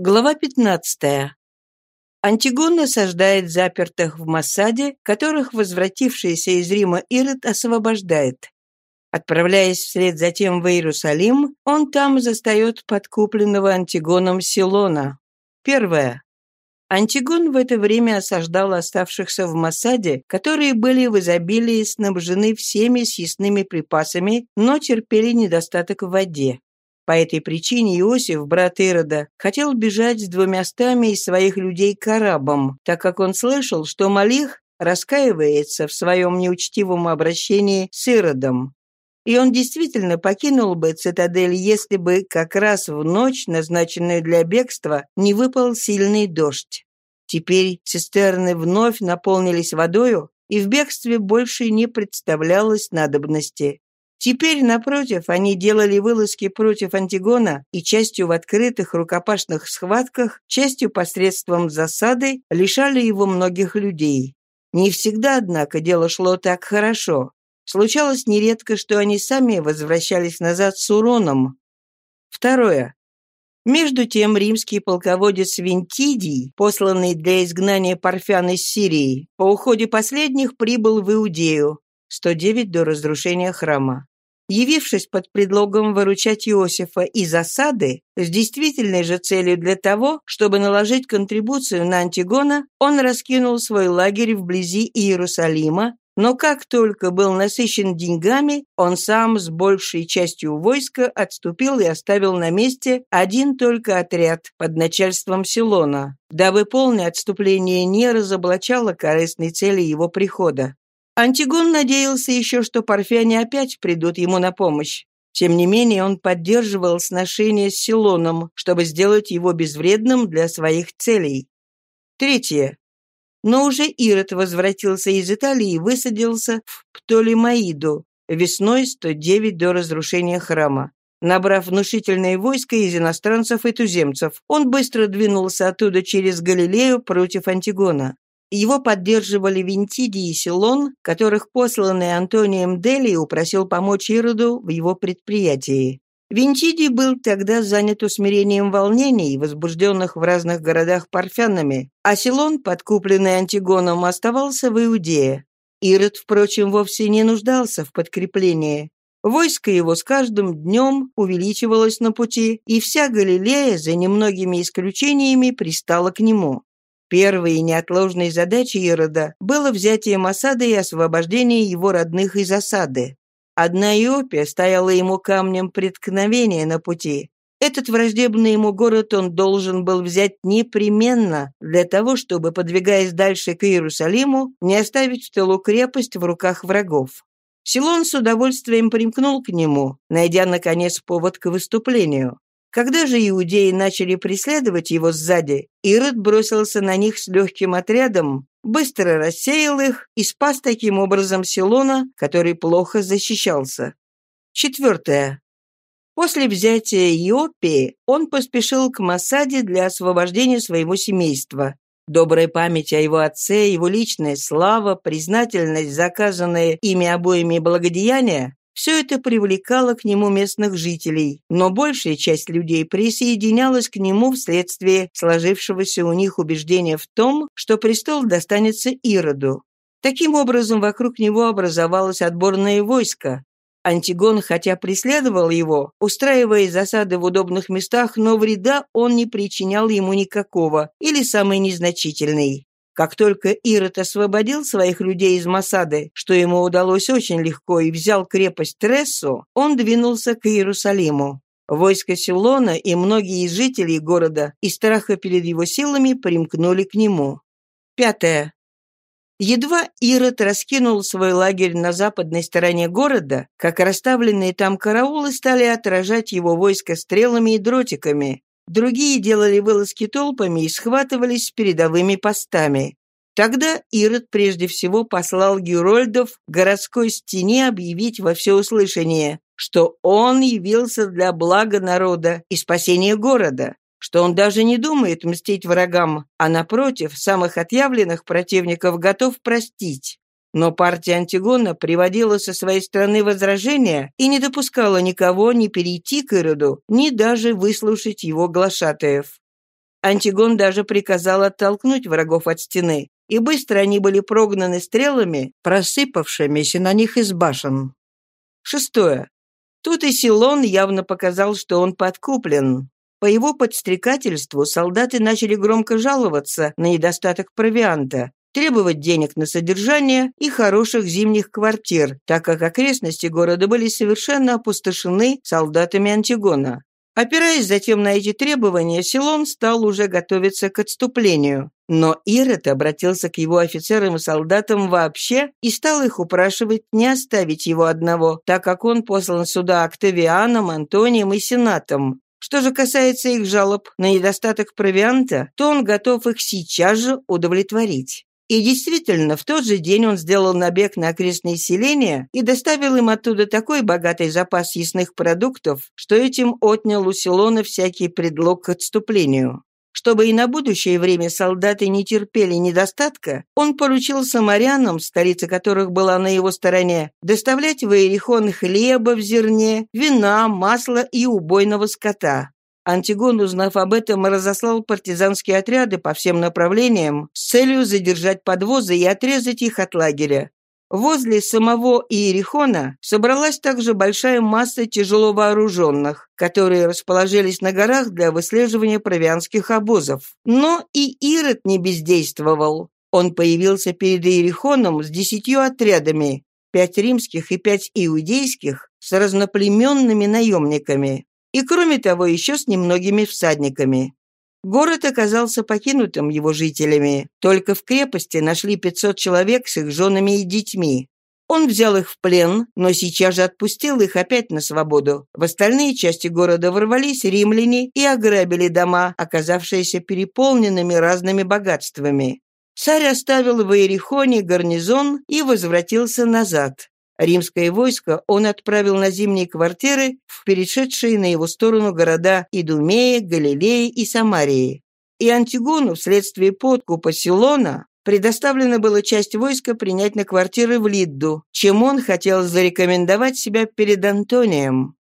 Глава 15. Антигон осаждает запертых в Массаде, которых возвратившийся из Рима Ирод освобождает. Отправляясь вслед за тем в Иерусалим, он там застает подкупленного Антигоном Силона. Первое. Антигон в это время осаждал оставшихся в Массаде, которые были в изобилии снабжены всеми съестными припасами, но терпели недостаток в воде. По этой причине Иосиф, брат Ирода, хотел бежать с двумястами из своих людей к арабам, так как он слышал, что Малих раскаивается в своем неучтивом обращении с Иродом. И он действительно покинул бы цитадель, если бы как раз в ночь, назначенную для бегства, не выпал сильный дождь. Теперь цистерны вновь наполнились водою, и в бегстве больше не представлялось надобности. Теперь, напротив, они делали вылазки против Антигона и частью в открытых рукопашных схватках, частью посредством засады лишали его многих людей. Не всегда, однако, дело шло так хорошо. Случалось нередко, что они сами возвращались назад с уроном. Второе. Между тем римский полководец Винтидий, посланный для изгнания парфян из Сирии, по уходе последних прибыл в Иудею, 109 до разрушения храма. Явившись под предлогом выручать Иосифа из осады, с действительной же целью для того, чтобы наложить контрибуцию на Антигона, он раскинул свой лагерь вблизи Иерусалима, но как только был насыщен деньгами, он сам с большей частью войска отступил и оставил на месте один только отряд под начальством Силона, дабы полное отступление не разоблачало корыстной цели его прихода. Антигон надеялся еще, что парфяне опять придут ему на помощь. Тем не менее, он поддерживал сношение с Силоном, чтобы сделать его безвредным для своих целей. Третье. Но уже Ирод возвратился из Италии и высадился в Птолемаиду весной 109 до разрушения храма. Набрав внушительное войско из иностранцев и туземцев, он быстро двинулся оттуда через Галилею против Антигона. Его поддерживали Винтидий и Силон, которых посланный Антонием Дели упросил помочь Ироду в его предприятии. Винтидий был тогда занят усмирением волнений, возбужденных в разных городах парфянами, а Силон, подкупленный Антигоном, оставался в Иудее. Ирод, впрочем, вовсе не нуждался в подкреплении. Войско его с каждым днем увеличивалось на пути, и вся Галилея, за немногими исключениями, пристала к нему. Первой неотложной задачей Ирода было взятие Масады и освобождение его родных из осады. Одна Иопия стояла ему камнем преткновения на пути. Этот враждебный ему город он должен был взять непременно для того, чтобы, подвигаясь дальше к Иерусалиму, не оставить в тылу крепость в руках врагов. Силон с удовольствием примкнул к нему, найдя, наконец, повод к выступлению. Когда же иудеи начали преследовать его сзади, Ирод бросился на них с легким отрядом, быстро рассеял их и спас таким образом Силона, который плохо защищался. Четвертое. После взятия Иопии он поспешил к Масаде для освобождения своего семейства. Добрая память о его отце, его личная слава, признательность за оказанные ими обоими благодеяния все это привлекало к нему местных жителей, но большая часть людей присоединялась к нему вследствие сложившегося у них убеждения в том, что престол достанется Ироду. Таким образом, вокруг него образовалось отборное войско. Антигон, хотя преследовал его, устраивая засады в удобных местах, но вреда он не причинял ему никакого или самый незначительный. Как только Ирод освободил своих людей из Масады, что ему удалось очень легко, и взял крепость Трессу, он двинулся к Иерусалиму. Войско Силона и многие из жителей города из страха перед его силами примкнули к нему. Пятое. Едва Ирод раскинул свой лагерь на западной стороне города, как расставленные там караулы стали отражать его войско стрелами и дротиками, Другие делали вылазки толпами и схватывались с передовыми постами. Тогда Ирод прежде всего послал Герольдов городской стене объявить во всеуслышание, что он явился для блага народа и спасения города, что он даже не думает мстить врагам, а, напротив, самых отъявленных противников готов простить. Но партия Антигона приводила со своей стороны возражения и не допускала никого ни перейти к Ироду, ни даже выслушать его глашатаев. Антигон даже приказал оттолкнуть врагов от стены, и быстро они были прогнаны стрелами, просыпавшимися на них из башен. Шестое. Тут и Силон явно показал, что он подкуплен. По его подстрекательству солдаты начали громко жаловаться на недостаток провианта, требовать денег на содержание и хороших зимних квартир, так как окрестности города были совершенно опустошены солдатами Антигона. Опираясь затем на эти требования, Силон стал уже готовиться к отступлению. Но Ирод обратился к его офицерам и солдатам вообще и стал их упрашивать не оставить его одного, так как он послан сюда Октавианом, Антонием и Сенатом. Что же касается их жалоб на недостаток провианта, то он готов их сейчас же удовлетворить. И действительно, в тот же день он сделал набег на окрестные селения и доставил им оттуда такой богатый запас ясных продуктов, что этим отнял у Силона всякий предлог к отступлению. Чтобы и на будущее время солдаты не терпели недостатка, он поручил самарянам, столица которых была на его стороне, доставлять в Иерихон хлеба в зерне, вина, масла и убойного скота. Антигон, узнав об этом, разослал партизанские отряды по всем направлениям с целью задержать подвозы и отрезать их от лагеря. Возле самого Иерихона собралась также большая масса тяжело вооруженных, которые расположились на горах для выслеживания провианских обозов. Но и Ирод не бездействовал. Он появился перед Иерихоном с десятью отрядами, пять римских и пять иудейских, с разноплеменными наемниками и, кроме того, еще с немногими всадниками. Город оказался покинутым его жителями. Только в крепости нашли 500 человек с их женами и детьми. Он взял их в плен, но сейчас же отпустил их опять на свободу. В остальные части города ворвались римляне и ограбили дома, оказавшиеся переполненными разными богатствами. Царь оставил в Иерихоне гарнизон и возвратился назад. Римское войско он отправил на зимние квартиры в перешедшие на его сторону города Идумея, Галилеи и Самарии. И Антигону вследствие подкупа Силона предоставлена была часть войска принять на квартиры в Лидду, чем он хотел зарекомендовать себя перед Антонием.